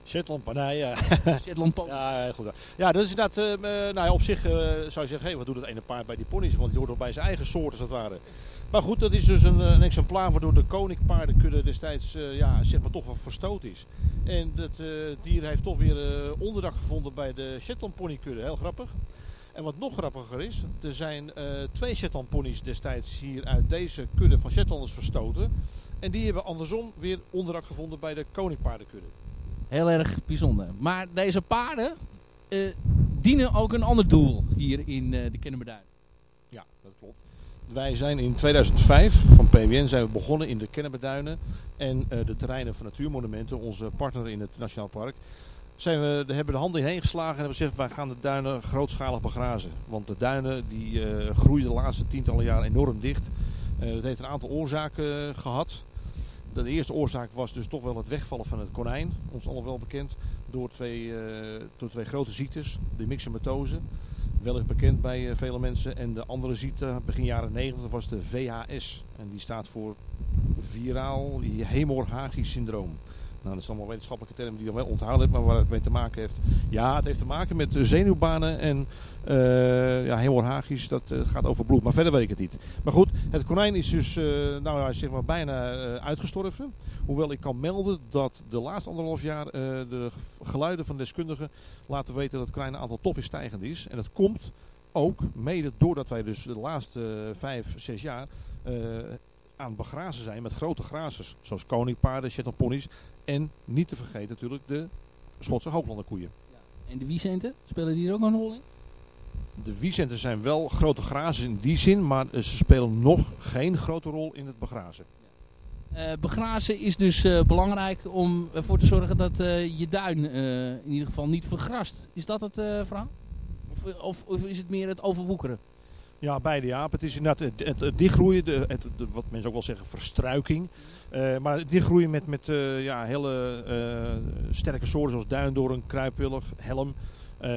S10: Shetland, nee, ja.
S4: Shetland.
S10: Ja, goed. Ja, dat is inderdaad, nou ja, op zich zou je zeggen, hé, wat doet het ene paard bij die ponies? Want die hoort toch bij zijn eigen soort als het ware. Maar goed, dat is dus een, eh, een exemplaar waardoor de koninkpaardenkudde destijds, eh, ja, zeg maar toch wel verstoot is. En dat eh, dier heeft toch weer eh, onderdak gevonden bij de Shetland ponykudde. Heel grappig. En wat nog grappiger is, er zijn twee Shetland ponies destijds hier uit deze kudde van Shetlanders verstoten. En die hebben andersom weer onderdak gevonden bij de koninkpaardenkudde.
S4: Heel erg bijzonder. Maar deze paarden dienen ook een ander doel hier in de Kennemerduin.
S10: Wij zijn in 2005 van PWN zijn we begonnen in de Kennemerduinen en eh, de terreinen van Natuurmonumenten, onze partner in het Nationaal Park. Zijn we, daar hebben de handen inheen geslagen en hebben gezegd wij gaan de duinen grootschalig begrazen. Want de duinen die eh, groeien de laatste tientallen jaren enorm dicht. Eh dat heeft een aantal oorzaken eh, gehad. De eerste oorzaak was dus toch wel het wegvallen van het konijn, ons allemaal wel bekend, door twee, door twee grote ziektes, de myxomatose wellicht bekend bij eh, vele mensen. En de andere ziekte, begin jaren 90, was de VHS. En die staat voor viraal hemorrhagisch syndroom. Nou, dat zijn allemaal wetenschappelijke termen die je wel onthouden hebt, maar waar het mee te maken heeft. Ja, het heeft te maken met zenuwbanen en eh ja, hemorragisch, dat eh, gaat over bloed. Maar verder weet ik het niet. Maar goed, het konijn is dus eh, nou, ja, zeg maar bijna uitgestorven. Hoewel ik kan melden dat de laatste anderhalf jaar de geluiden van deskundigen laten weten dat het konijnenaantal toch weer stijgend is. En dat komt ook mede doordat wij dus de laatste vijf, zes jaar aan het begrazen zijn met grote grazers. Zoals koningpaarden, Shetland ponies en niet te vergeten natuurlijk de Schotse hooglanderkoeien.
S4: En de wiesenten, spelen die er ook nog een rol in?
S10: De wiesenten zijn wel grote grazers in die zin, maar eh, ze spelen nog geen grote rol in het begrazen.
S4: Eh, begrazen is dus eh, belangrijk om ervoor te zorgen dat je duin in ieder geval niet vergrast. Is dat het verhaal? Of, of, of is het meer het overwoekeren?
S10: Ja, beide ja. Het is inderdaad het, het, het dichtgroeien, de, het, de- wat mensen ook wel zeggen verstruiking. Maar het dichtgroeien met, met ja, hele sterke soorten zoals duindoorn, kruipwillig, helm. Eh,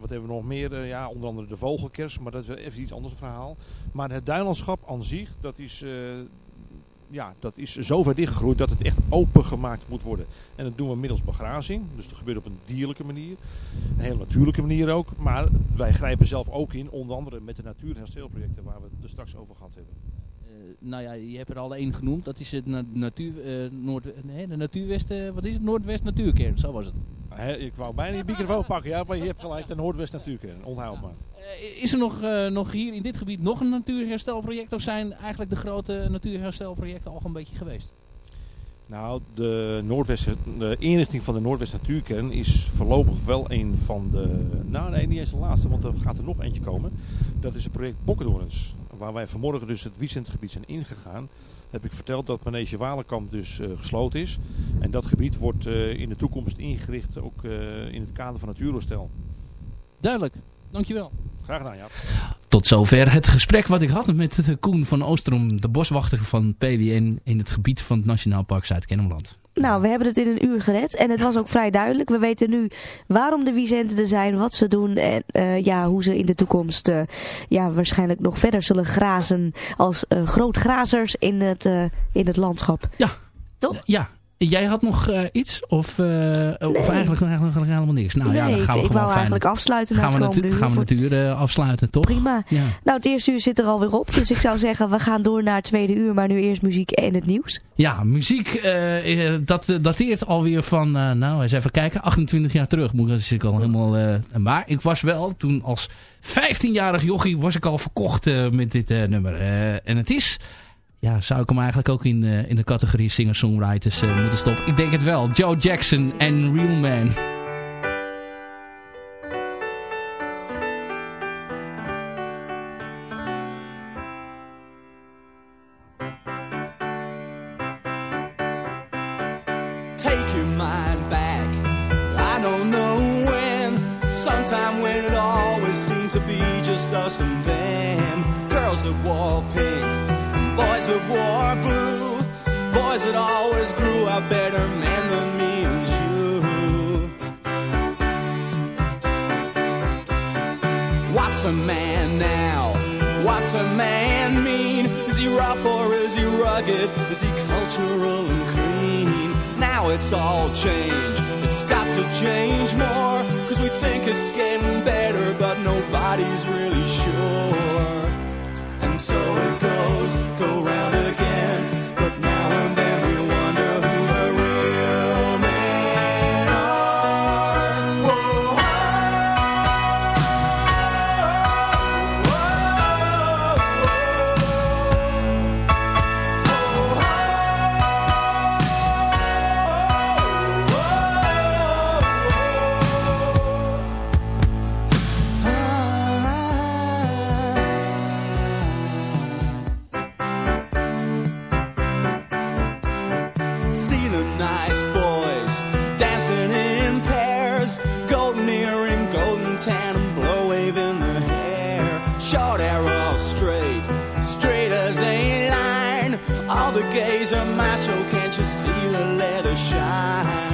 S10: wat hebben we nog meer? Eh, ja, onder andere de vogelkers, maar dat is even iets anders verhaal. Maar het duinlandschap aan zich, dat is, eh, ja, dat is zo ver dichtgegroeid dat het echt opengemaakt moet worden. En dat doen we middels begrazing. Dus dat gebeurt op een dierlijke manier. Een hele natuurlijke manier ook. Maar wij grijpen zelf ook in, onder andere met de natuurherstelprojecten waar we het er straks over gehad hebben.
S4: Eh, nou ja, je hebt er al één genoemd. Dat is het na- natuur, eh, Noord, nee, de Natuurwest, eh, wat is het? Noordwest Natuurkern, zo was het.
S10: Ik wou bijna je microfoon pakken, ja, maar je hebt gelijk de Noordwest Natuurkern.
S4: Eh, is er nog, nog hier in dit gebied nog een natuurherstelproject? Of zijn eigenlijk de grote natuurherstelprojecten al een beetje geweest?
S10: Nou, de, Noordwest, de inrichting van de Noordwest Natuurkern is voorlopig wel een van de... Nou nee, niet eens de laatste, want er gaat er nog eentje komen. Dat is het project Bokkendorens. Waar wij vanmorgen dus het Wiesentgebied zijn ingegaan. Heb ik verteld dat Manege Walenkamp dus eh, gesloten is. En dat gebied wordt eh, in de toekomst ingericht ook eh, in het kader van het Eurostel.
S4: Duidelijk, dankjewel.
S10: Graag gedaan, ja.
S5: Tot zover het gesprek wat ik had met Koen van Oostrom, de boswachter van PWN in het gebied van het Nationaal Park Zuid-Kennemerland.
S6: Nou, we hebben het in een uur gered en het was ook vrij duidelijk. We weten nu waarom de Wiesenten er zijn, wat ze doen en eh, ja, hoe ze in de toekomst eh, ja, waarschijnlijk nog verder zullen grazen als eh grootgrazers in het, in het landschap.
S5: Ja.
S6: Toch?
S5: Ja. Jij had nog eh, iets? Of, eh, of eigenlijk, eigenlijk helemaal niks? Nou ja,
S6: Nee,
S5: dan gaan we
S6: ik, ik
S5: gewoon
S6: wou eigenlijk afsluiten
S5: gaan we. Gaan we het uur eh, afsluiten, toch?
S6: Prima.
S5: Ja.
S6: Nou, het eerste uur zit er alweer op, dus ik zou zeggen we gaan door naar het tweede uur, maar nu eerst muziek en het nieuws.
S5: Ja, muziek, dat dateert alweer van, nou eens even kijken, 28 jaar terug. Moet dat is ik al helemaal, maar ik was wel, toen als 15-jarig jochie was ik al verkocht met dit nummer. En het is, ja, zou ik hem eigenlijk ook in, eh, in de categorie singer-songwriters eh, moeten stoppen? Ik denk het wel. Joe Jackson en Real Man.
S15: take your mind back. I don't know when, sometime when it always seemed to be just us and them. Girls that wore that wore blue, boys that always grew up better men than me and you. What's a man now? What's a man mean? Is he rough or is he rugged? Is he cultural and clean? Now it's all changed. It's got to change more. Cause we think it's getting better, but nobody's really sure. And so it goes, All the gays are macho, can't you see the leather shine?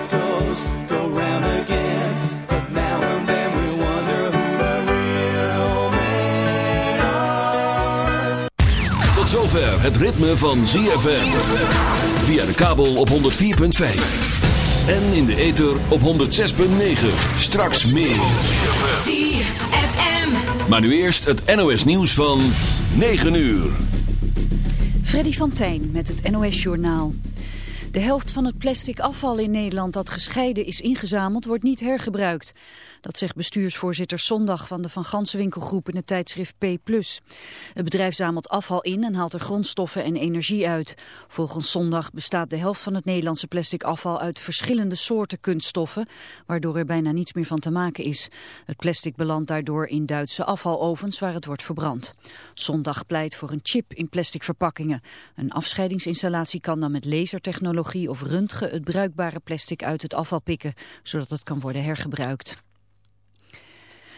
S3: zover het ritme van ZFM. Via de kabel op 104.5. En in de ether op 106.9. Straks meer.
S16: ZFM.
S3: Maar nu eerst het NOS nieuws van 9 uur.
S1: Freddy van Tijn met het NOS-journaal. De helft van het plastic afval in Nederland dat gescheiden is ingezameld wordt niet hergebruikt. Dat zegt bestuursvoorzitter Zondag van de Van Gansenwinkelgroep in het tijdschrift P+. Het bedrijf zamelt afval in en haalt er grondstoffen en energie uit. Volgens Zondag bestaat de helft van het Nederlandse plastic afval uit verschillende soorten kunststoffen, waardoor er bijna niets meer van te maken is. Het plastic belandt daardoor in Duitse afvalovens waar het wordt verbrand. Zondag pleit voor een chip in plastic verpakkingen. Een afscheidingsinstallatie kan dan met lasertechnologie of röntgen het bruikbare plastic uit het afval pikken, zodat het kan worden hergebruikt.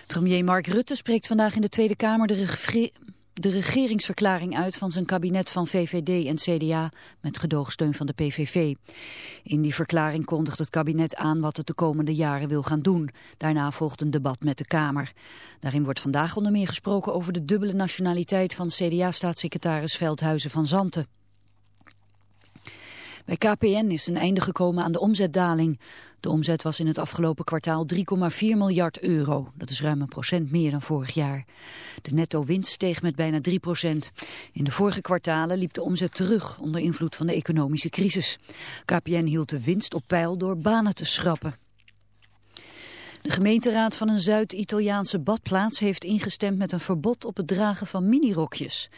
S1: Premier Mark Rutte spreekt vandaag in de Tweede Kamer de, regeringsverklaring uit van zijn kabinet van VVD en CDA met gedoogsteun van de PVV. In die verklaring kondigt het kabinet aan wat het de komende jaren wil gaan doen. Daarna volgt een debat met de Kamer. Daarin wordt vandaag onder meer gesproken over de dubbele nationaliteit van CDA-staatssecretaris Veldhuizen van Zanten. Bij KPN is een einde gekomen aan de omzetdaling. De omzet was in het afgelopen kwartaal 3,4 miljard euro. Dat is ruim een procent meer dan vorig jaar. De netto-winst steeg met bijna 3 procent. In de vorige kwartalen liep de omzet terug onder invloed van de economische crisis. KPN hield de winst op peil door banen te schrappen. De gemeenteraad van een Zuid-Italiaanse badplaats heeft ingestemd met een verbod op het dragen van minirokjes.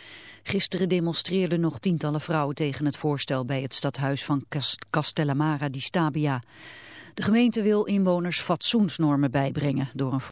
S1: Gisteren demonstreerden nog tientallen vrouwen tegen het voorstel bij het stadhuis van Cas- Castellamara di Stabia. De gemeente wil inwoners fatsoensnormen bijbrengen door een